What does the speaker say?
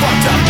fucked up.